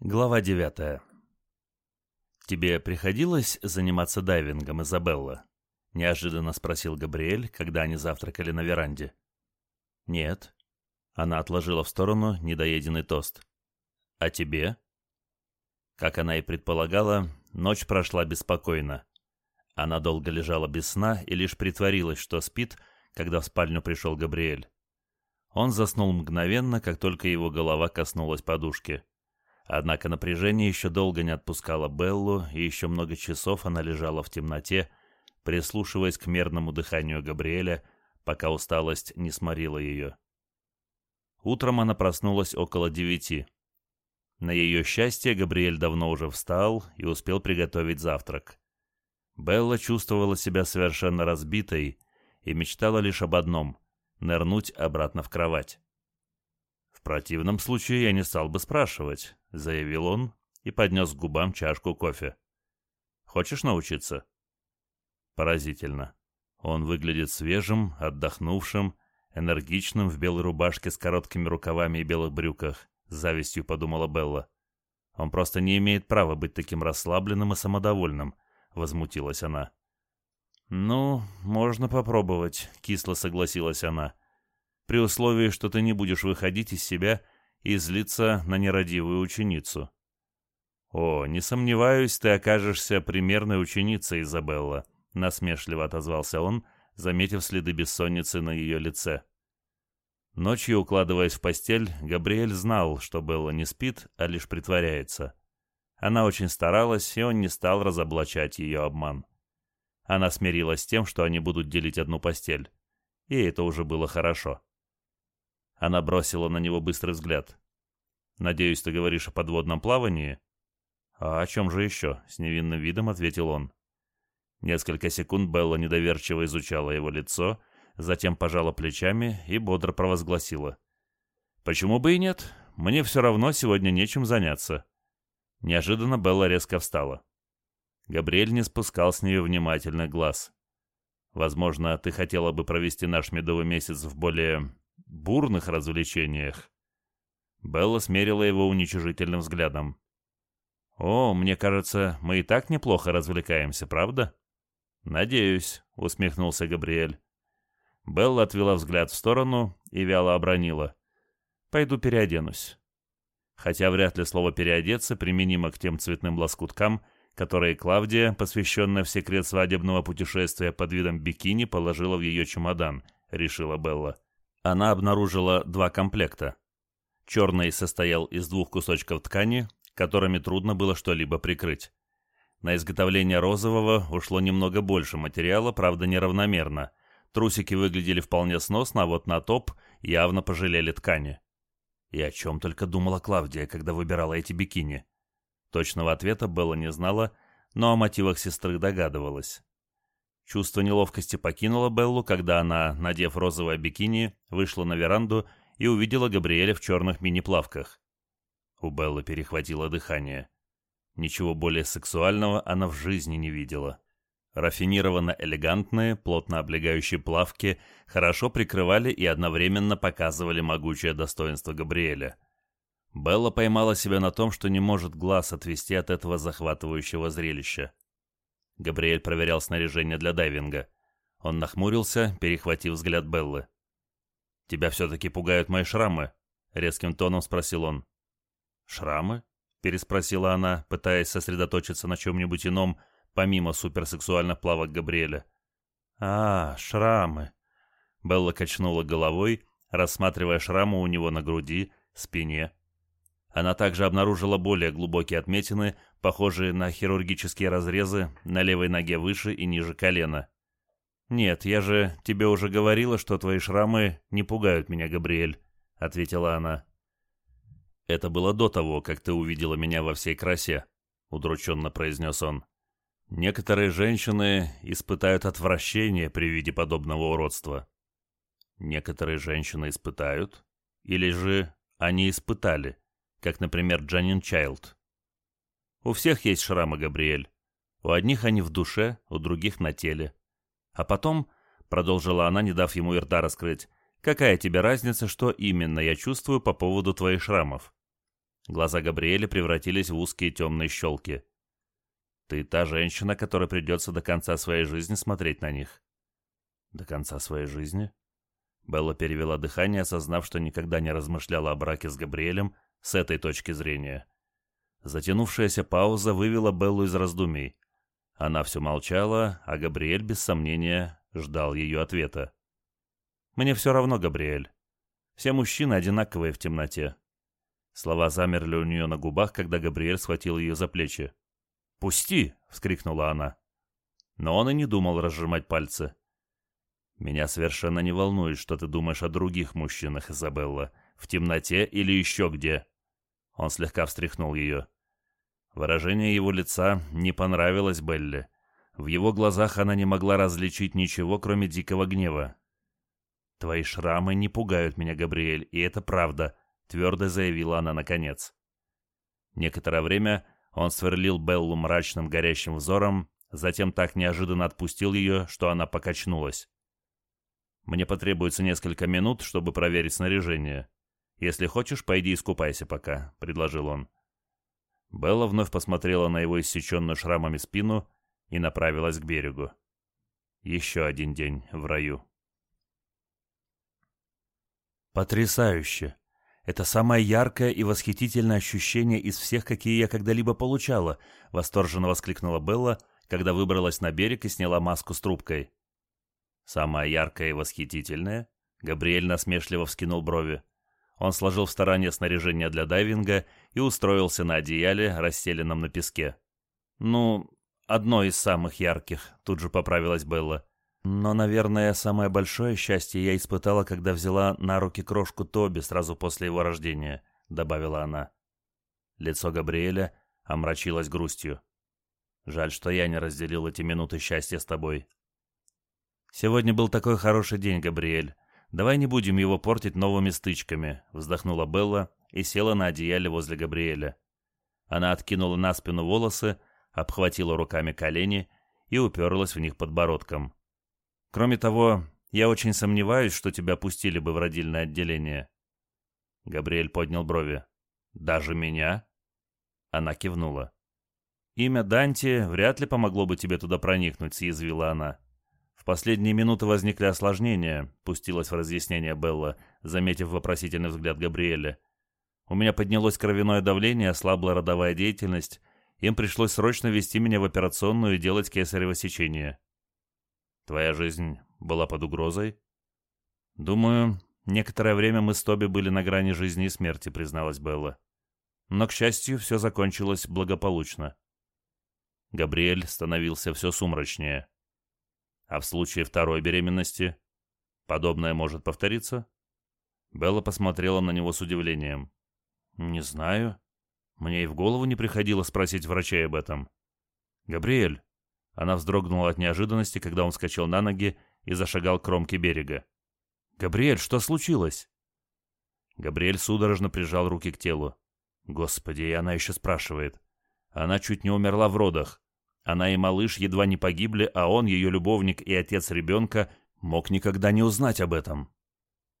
Глава девятая. «Тебе приходилось заниматься дайвингом, Изабелла?» — неожиданно спросил Габриэль, когда они завтракали на веранде. «Нет». Она отложила в сторону недоеденный тост. «А тебе?» Как она и предполагала, ночь прошла беспокойно. Она долго лежала без сна и лишь притворилась, что спит, когда в спальню пришел Габриэль. Он заснул мгновенно, как только его голова коснулась подушки. Однако напряжение еще долго не отпускало Беллу, и еще много часов она лежала в темноте, прислушиваясь к мерному дыханию Габриэля, пока усталость не сморила ее. Утром она проснулась около девяти. На ее счастье Габриэль давно уже встал и успел приготовить завтрак. Белла чувствовала себя совершенно разбитой и мечтала лишь об одном — нырнуть обратно в кровать. Противном случае я не стал бы спрашивать, — заявил он и поднес к губам чашку кофе. «Хочешь научиться?» Поразительно. Он выглядит свежим, отдохнувшим, энергичным в белой рубашке с короткими рукавами и белых брюках, с завистью подумала Белла. Он просто не имеет права быть таким расслабленным и самодовольным, возмутилась она. «Ну, можно попробовать», — кисло согласилась она. «При условии, что ты не будешь выходить из себя и злиться на нерадивую ученицу. «О, не сомневаюсь, ты окажешься примерной ученицей, Изабелла», — насмешливо отозвался он, заметив следы бессонницы на ее лице. Ночью, укладываясь в постель, Габриэль знал, что Белла не спит, а лишь притворяется. Она очень старалась, и он не стал разоблачать ее обман. Она смирилась с тем, что они будут делить одну постель. И это уже было хорошо. Она бросила на него быстрый взгляд. «Надеюсь, ты говоришь о подводном плавании?» «А о чем же еще?» — с невинным видом ответил он. Несколько секунд Белла недоверчиво изучала его лицо, затем пожала плечами и бодро провозгласила. «Почему бы и нет? Мне все равно сегодня нечем заняться». Неожиданно Белла резко встала. Габриэль не спускал с нее внимательный глаз. «Возможно, ты хотела бы провести наш медовый месяц в более бурных развлечениях. Белла смерила его уничижительным взглядом. «О, мне кажется, мы и так неплохо развлекаемся, правда?» «Надеюсь», — усмехнулся Габриэль. Белла отвела взгляд в сторону и вяло обронила. «Пойду переоденусь». Хотя вряд ли слово «переодеться» применимо к тем цветным лоскуткам, которые Клавдия, посвященная в секрет свадебного путешествия под видом бикини, положила в ее чемодан, решила Белла она обнаружила два комплекта. Черный состоял из двух кусочков ткани, которыми трудно было что-либо прикрыть. На изготовление розового ушло немного больше материала, правда неравномерно. Трусики выглядели вполне сносно, а вот на топ явно пожалели ткани. И о чем только думала Клавдия, когда выбирала эти бикини. Точного ответа Белла не знала, но о мотивах сестры догадывалась. Чувство неловкости покинуло Беллу, когда она, надев розовое бикини, вышла на веранду и увидела Габриэля в черных мини-плавках. У Беллы перехватило дыхание. Ничего более сексуального она в жизни не видела. Рафинированно элегантные, плотно облегающие плавки хорошо прикрывали и одновременно показывали могучее достоинство Габриэля. Белла поймала себя на том, что не может глаз отвести от этого захватывающего зрелища. Габриэль проверял снаряжение для дайвинга. Он нахмурился, перехватив взгляд Беллы. «Тебя все-таки пугают мои шрамы?» — резким тоном спросил он. «Шрамы?» — переспросила она, пытаясь сосредоточиться на чем-нибудь ином, помимо суперсексуальных плавок Габриэля. «А, шрамы!» Белла качнула головой, рассматривая шрамы у него на груди, спине, она также обнаружила более глубокие отметины, похожие на хирургические разрезы на левой ноге выше и ниже колена. «Нет, я же тебе уже говорила, что твои шрамы не пугают меня, Габриэль», — ответила она. «Это было до того, как ты увидела меня во всей красе», — удрученно произнес он. «Некоторые женщины испытают отвращение при виде подобного уродства». «Некоторые женщины испытают? Или же они испытали?» Как, например, Джанин Чайлд. У всех есть шрамы, Габриэль. У одних они в душе, у других на теле. А потом, — продолжила она, не дав ему и рта раскрыть, — какая тебе разница, что именно я чувствую по поводу твоих шрамов? Глаза Габриэля превратились в узкие темные щелки. «Ты та женщина, которой придется до конца своей жизни смотреть на них». «До конца своей жизни?» Белла перевела дыхание, осознав, что никогда не размышляла о браке с Габриэлем с этой точки зрения. Затянувшаяся пауза вывела Беллу из раздумий. Она все молчала, а Габриэль, без сомнения, ждал ее ответа. «Мне все равно, Габриэль. Все мужчины одинаковые в темноте». Слова замерли у нее на губах, когда Габриэль схватил ее за плечи. «Пусти!» — вскрикнула она. Но он и не думал разжимать пальцы. «Меня совершенно не волнует, что ты думаешь о других мужчинах, Изабелла, в темноте или еще где». Он слегка встряхнул ее. Выражение его лица не понравилось Белле. В его глазах она не могла различить ничего, кроме дикого гнева. «Твои шрамы не пугают меня, Габриэль, и это правда», — твердо заявила она наконец. Некоторое время он сверлил Беллу мрачным горящим взором, затем так неожиданно отпустил ее, что она покачнулась. «Мне потребуется несколько минут, чтобы проверить снаряжение. Если хочешь, пойди искупайся пока», — предложил он. Белла вновь посмотрела на его иссеченную шрамами спину и направилась к берегу. Еще один день в раю. Потрясающе! Это самое яркое и восхитительное ощущение из всех, какие я когда-либо получала, восторженно воскликнула Белла, когда выбралась на берег и сняла маску с трубкой. Самое яркое и восхитительное? Габриэль насмешливо вскинул брови. Он сложил в стороне снаряжение для дайвинга и устроился на одеяле, расстеленном на песке. «Ну, одно из самых ярких», — тут же поправилась Белла. «Но, наверное, самое большое счастье я испытала, когда взяла на руки крошку Тоби сразу после его рождения», — добавила она. Лицо Габриэля омрачилось грустью. «Жаль, что я не разделил эти минуты счастья с тобой». «Сегодня был такой хороший день, Габриэль. «Давай не будем его портить новыми стычками», — вздохнула Белла и села на одеяле возле Габриэля. Она откинула на спину волосы, обхватила руками колени и уперлась в них подбородком. «Кроме того, я очень сомневаюсь, что тебя пустили бы в родильное отделение». Габриэль поднял брови. «Даже меня?» Она кивнула. «Имя Данти вряд ли помогло бы тебе туда проникнуть», — съязвила она последние минуты возникли осложнения», — пустилась в разъяснение Белла, заметив вопросительный взгляд Габриэля. «У меня поднялось кровяное давление, ослабла родовая деятельность. Им пришлось срочно вести меня в операционную и делать кесарево сечение». «Твоя жизнь была под угрозой?» «Думаю, некоторое время мы с Тоби были на грани жизни и смерти», — призналась Белла. «Но, к счастью, все закончилось благополучно». Габриэль становился все сумрачнее. А в случае второй беременности подобное может повториться? Белла посмотрела на него с удивлением. «Не знаю. Мне и в голову не приходило спросить врачей об этом». «Габриэль!» Она вздрогнула от неожиданности, когда он вскочил на ноги и зашагал к кромке берега. «Габриэль, что случилось?» Габриэль судорожно прижал руки к телу. «Господи, и она еще спрашивает. Она чуть не умерла в родах. Она и малыш едва не погибли, а он, ее любовник и отец ребенка, мог никогда не узнать об этом.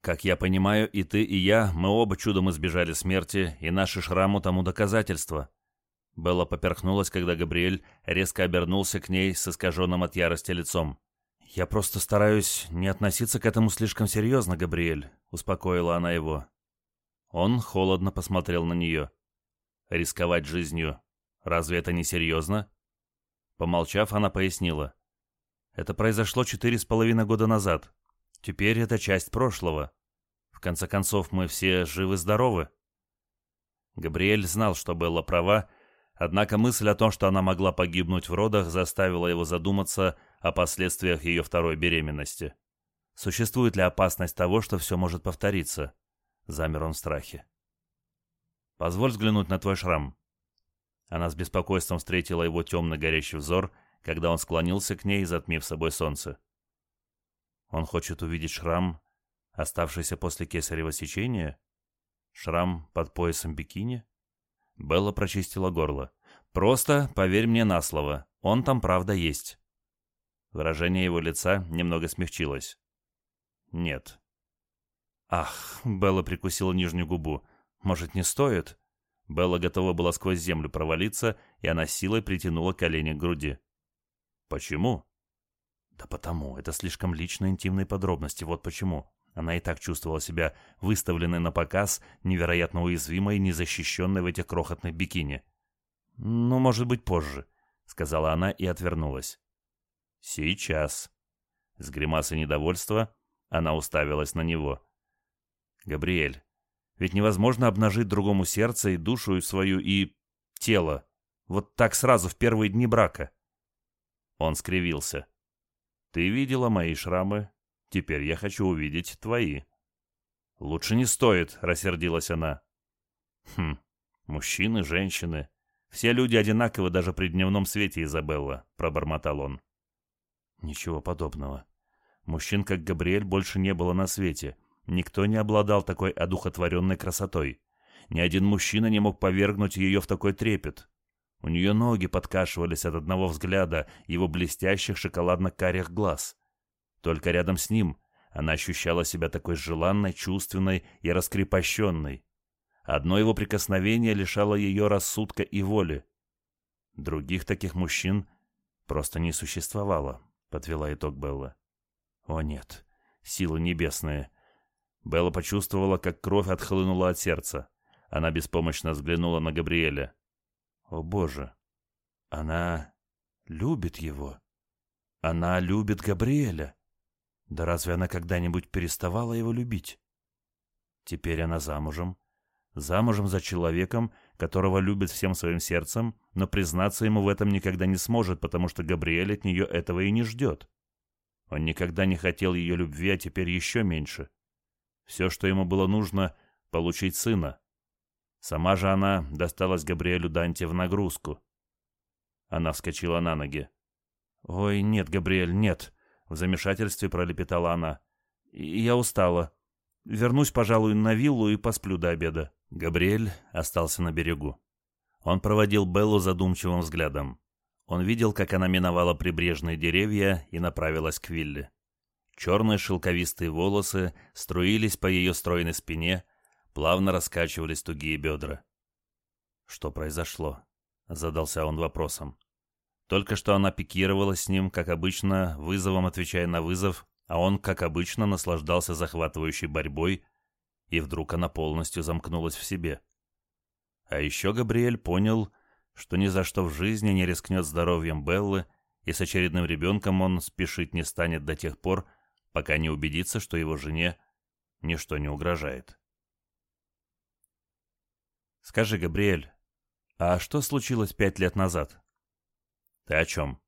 Как я понимаю, и ты, и я, мы оба чудом избежали смерти, и наши шрамы тому доказательство. Белла поперхнулась, когда Габриэль резко обернулся к ней с искаженным от ярости лицом. «Я просто стараюсь не относиться к этому слишком серьезно, Габриэль», — успокоила она его. Он холодно посмотрел на нее. «Рисковать жизнью. Разве это не серьезно?» Помолчав, она пояснила. Это произошло четыре с половиной года назад. Теперь это часть прошлого. В конце концов, мы все живы-здоровы. Габриэль знал, что Белла права, однако мысль о том, что она могла погибнуть в родах, заставила его задуматься о последствиях ее второй беременности. Существует ли опасность того, что все может повториться? Замер он в страхе. «Позволь взглянуть на твой шрам», она с беспокойством встретила его темный горящий взор, когда он склонился к ней, затмив собой солнце. Он хочет увидеть шрам, оставшийся после кесарево сечения? Шрам под поясом бикини? Белла прочистила горло. «Просто поверь мне на слово, он там правда есть». Выражение его лица немного смягчилось. «Нет». «Ах», — Белла прикусила нижнюю губу, — «может, не стоит?» Белла готова была сквозь землю провалиться, и она силой притянула колени к груди. «Почему?» «Да потому. Это слишком личные интимные подробности. Вот почему». Она и так чувствовала себя выставленной на показ, невероятно уязвимой и незащищенной в этих крохотных бикини. «Ну, может быть, позже», — сказала она и отвернулась. «Сейчас». С гримасой недовольства она уставилась на него. «Габриэль, ведь невозможно обнажить другому сердце и душу свою, и тело. Вот так сразу, в первые дни брака». Он скривился. «Ты видела мои шрамы, теперь я хочу увидеть твои». «Лучше не стоит», — рассердилась она. «Хм, мужчины, женщины. Все люди одинаковы даже при дневном свете, Изабелла», — пробормотал он. Ничего подобного. Мужчин, как Габриэль, больше не было на свете. Никто не обладал такой одухотворенной красотой. Ни один мужчина не мог повергнуть ее в такой трепет. У нее ноги подкашивались от одного взгляда его блестящих шоколадно-карих глаз. Только рядом с ним она ощущала себя такой желанной, чувственной и раскрепощенной. Одно его прикосновение лишало ее рассудка и воли. Других таких мужчин просто не существовало, подвела итог Белла. О нет, силы небесные. Белла почувствовала, как кровь отхлынула от сердца. Она беспомощно взглянула на Габриэля. О боже, она любит его. Она любит Габриэля. Да разве она когда-нибудь переставала его любить? Теперь она замужем. Замужем за человеком, которого любит всем своим сердцем, но признаться ему в этом никогда не сможет, потому что Габриэль от нее этого и не ждет. Он никогда не хотел ее любви, а теперь еще меньше. Все, что ему было нужно, — получить сына. Сама же она досталась Габриэлю Данте в нагрузку. Она вскочила на ноги. «Ой, нет, Габриэль, нет!» — в замешательстве пролепетала она. «Я устала. Вернусь, пожалуй, на виллу и посплю до обеда». Габриэль остался на берегу. Он проводил Беллу задумчивым взглядом. Он видел, как она миновала прибрежные деревья и направилась к вилле. Черные шелковистые волосы струились по ее стройной спине, плавно раскачивались тугие бедра. «Что произошло?» — задался он вопросом. Только что она пикировала с ним, как обычно, вызовом отвечая на вызов, а он, как обычно, наслаждался захватывающей борьбой, и вдруг она полностью замкнулась в себе. А еще Габриэль понял, что ни за что в жизни не рискнет здоровьем Беллы, и с очередным ребенком он спешить не станет до тех пор, пока не убедится, что его жене ничто не угрожает. «Скажи, Габриэль, а что случилось пять лет назад?» «Ты о чем?»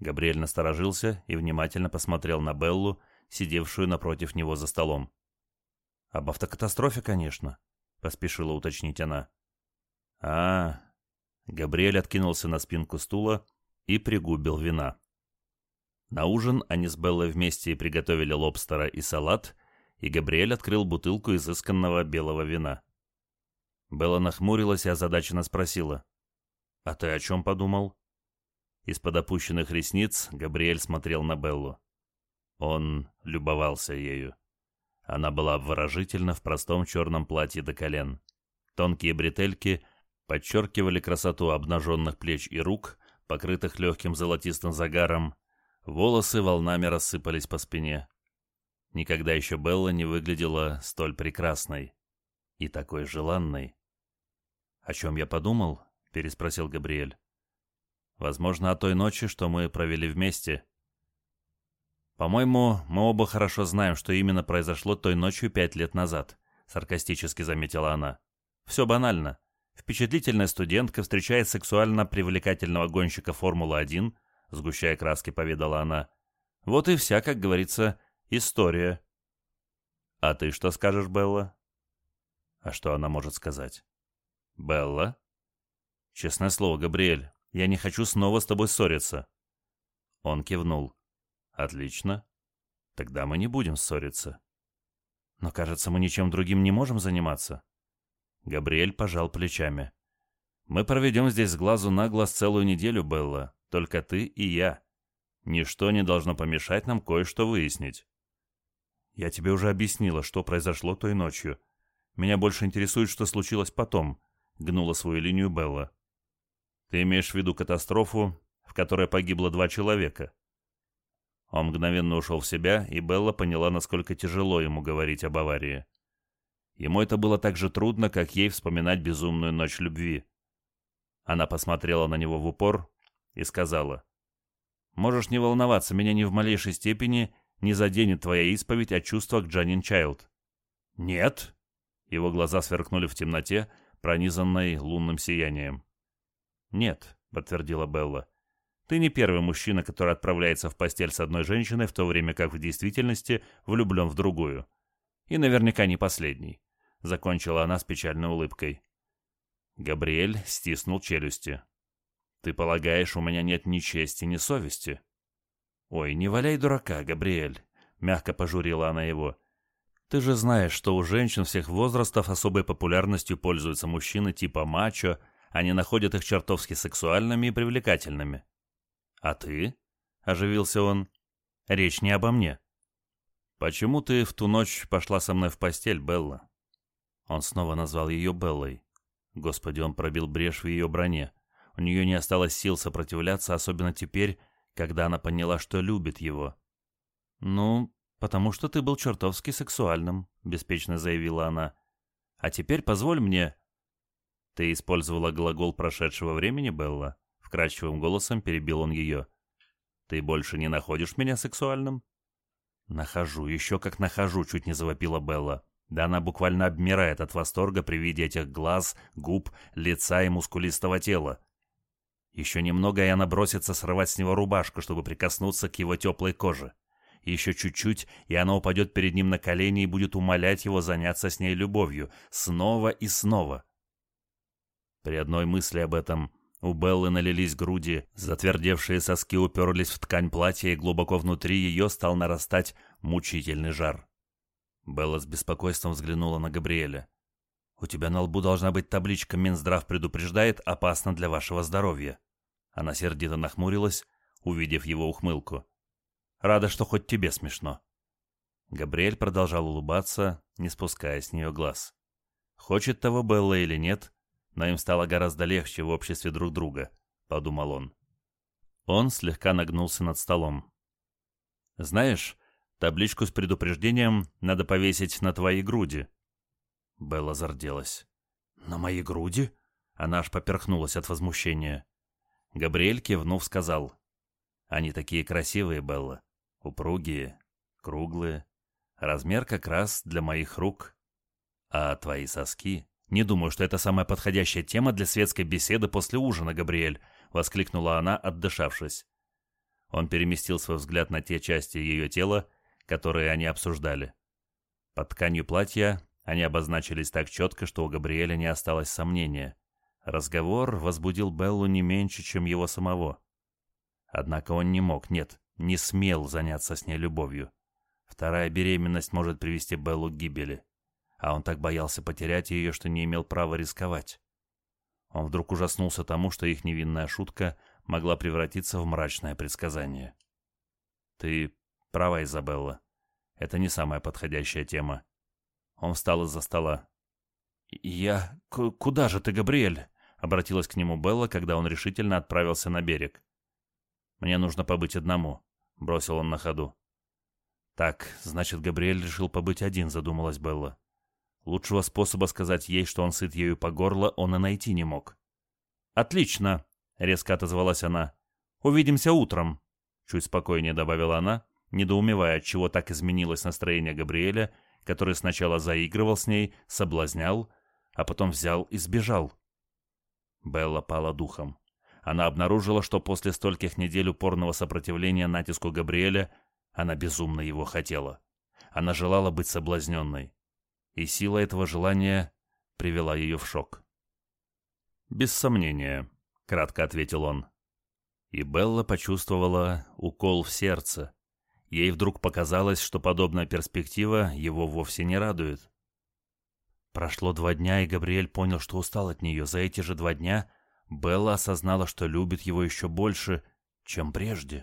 Габриэль насторожился и внимательно посмотрел на Беллу, сидевшую напротив него за столом. «Об автокатастрофе, конечно», — поспешила уточнить она. «А...» Габриэль откинулся на спинку стула и пригубил вина. На ужин они с Беллой вместе приготовили лобстера и салат, и Габриэль открыл бутылку изысканного белого вина. Белла нахмурилась и озадаченно спросила. «А ты о чем подумал?» Из-под опущенных ресниц Габриэль смотрел на Беллу. Он любовался ею. Она была обворожительна в простом черном платье до колен. Тонкие бретельки подчеркивали красоту обнаженных плеч и рук, покрытых легким золотистым загаром. Волосы волнами рассыпались по спине. Никогда еще Белла не выглядела столь прекрасной и такой желанной. «О чем я подумал?» — переспросил Габриэль. Возможно, о той ночи, что мы провели вместе. По-моему, мы оба хорошо знаем, что именно произошло той ночью пять лет назад, саркастически заметила она. Все банально. Впечатлительная студентка встречает сексуально привлекательного гонщика Формулы-1, сгущая краски, поведала она. Вот и вся, как говорится, история. А ты что скажешь, Белла? А что она может сказать? Белла? Честное слово, Габриэль, я не хочу снова с тобой ссориться». Он кивнул. «Отлично. Тогда мы не будем ссориться». «Но, кажется, мы ничем другим не можем заниматься». Габриэль пожал плечами. «Мы проведем здесь с глазу на глаз целую неделю, Белла. Только ты и я. Ничто не должно помешать нам кое-что выяснить». «Я тебе уже объяснила, что произошло той ночью. Меня больше интересует, что случилось потом. — гнула свою линию Белла. «Ты имеешь в виду катастрофу, в которой погибло два человека?» Он мгновенно ушел в себя, и Белла поняла, насколько тяжело ему говорить об аварии. Ему это было так же трудно, как ей вспоминать безумную ночь любви. Она посмотрела на него в упор и сказала, «Можешь не волноваться, меня ни в малейшей степени не заденет твоя исповедь о чувствах Джанин Чайлд». «Нет?» Его глаза сверкнули в темноте, пронизанной лунным сиянием. «Нет», — подтвердила Белла. «Ты не первый мужчина, который отправляется в постель с одной женщиной, в то время как в действительности влюблен в другую. И наверняка не последний», — закончила она с печальной улыбкой. Габриэль стиснул челюсти. «Ты полагаешь, у меня нет ни чести, ни совести?» «Ой, не валяй дурака, Габриэль», — мягко пожурила она его. «Ты же знаешь, что у женщин всех возрастов особой популярностью пользуются мужчины типа мачо, они находят их чертовски сексуальными и привлекательными». «А ты?» — оживился он. «Речь не обо мне». «Почему ты в ту ночь пошла со мной в постель, Белла?» Он снова назвал ее Беллой. Господи, он пробил брешь в ее броне. У нее не осталось сил сопротивляться, особенно теперь, когда она поняла, что любит его. «Ну, потому что ты был чертовски сексуальным», — беспечно заявила она. «А теперь позволь мне...» «Ты использовала глагол прошедшего времени, Белла?» — вкрадчивым голосом перебил он ее. «Ты больше не находишь меня сексуальным?» «Нахожу, еще как нахожу», — чуть не завопила Белла. Да она буквально обмирает от восторга при виде этих глаз, губ, лица и мускулистого тела. Еще немного, и она бросится срывать с него рубашку, чтобы прикоснуться к его теплой коже. Еще чуть-чуть, и она упадет перед ним на колени и будет умолять его заняться с ней любовью, снова и снова. При одной мысли об этом у Беллы налились груди, затвердевшие соски уперлись в ткань платья, и глубоко внутри ее стал нарастать мучительный жар. Белла с беспокойством взглянула на Габриэля. «У тебя на лбу должна быть табличка «Минздрав предупреждает, опасно для вашего здоровья». Она сердито нахмурилась, увидев его ухмылку. «Рада, что хоть тебе смешно». Габриэль продолжал улыбаться, не спуская с нее глаз. Хочет того Белла или нет, но им стало гораздо легче в обществе друг друга, подумал он. Он слегка нагнулся над столом. «Знаешь, Табличку с предупреждением надо повесить на твоей груди». Белла зарделась. «На моей груди?» Она аж поперхнулась от возмущения. Габриэль, кивнув, сказал. «Они такие красивые, Белла. Упругие, круглые. Размер как раз для моих рук. А твои соски...» «Не думаю, что это самая подходящая тема для светской беседы после ужина, Габриэль», — воскликнула она, отдышавшись. Он переместил свой взгляд на те части ее тела, которые они обсуждали. Под тканью платья они обозначились так четко, что у Габриэля не осталось сомнения. Разговор возбудил Беллу не меньше, чем его самого. Однако он не мог, нет, не смел заняться с ней любовью. Вторая беременность может привести Беллу к гибели. А он так боялся потерять ее, что не имел права рисковать. Он вдруг ужаснулся тому, что их невинная шутка могла превратиться в мрачное предсказание. «Ты Права, Изабелла. Это не самая подходящая тема. Он встал из-за стола. «Я... Куда же ты, Габриэль?» — обратилась к нему Белла, когда он решительно отправился на берег. «Мне нужно побыть одному», — бросил он на ходу. «Так, значит, Габриэль решил побыть один», — задумалась Белла. Лучшего способа сказать ей, что он сыт ею по горло, он и найти не мог. «Отлично!» — резко отозвалась она. «Увидимся утром», — чуть спокойнее добавила она недоумевая, чего так изменилось настроение Габриэля, который сначала заигрывал с ней, соблазнял, а потом взял и сбежал. Белла пала духом. Она обнаружила, что после стольких недель упорного сопротивления натиску Габриэля она безумно его хотела. Она желала быть соблазненной. И сила этого желания привела ее в шок. «Без сомнения», — кратко ответил он. И Белла почувствовала укол в сердце, Ей вдруг показалось, что подобная перспектива его вовсе не радует. Прошло два дня, и Габриэль понял, что устал от нее. За эти же два дня Белла осознала, что любит его еще больше, чем прежде.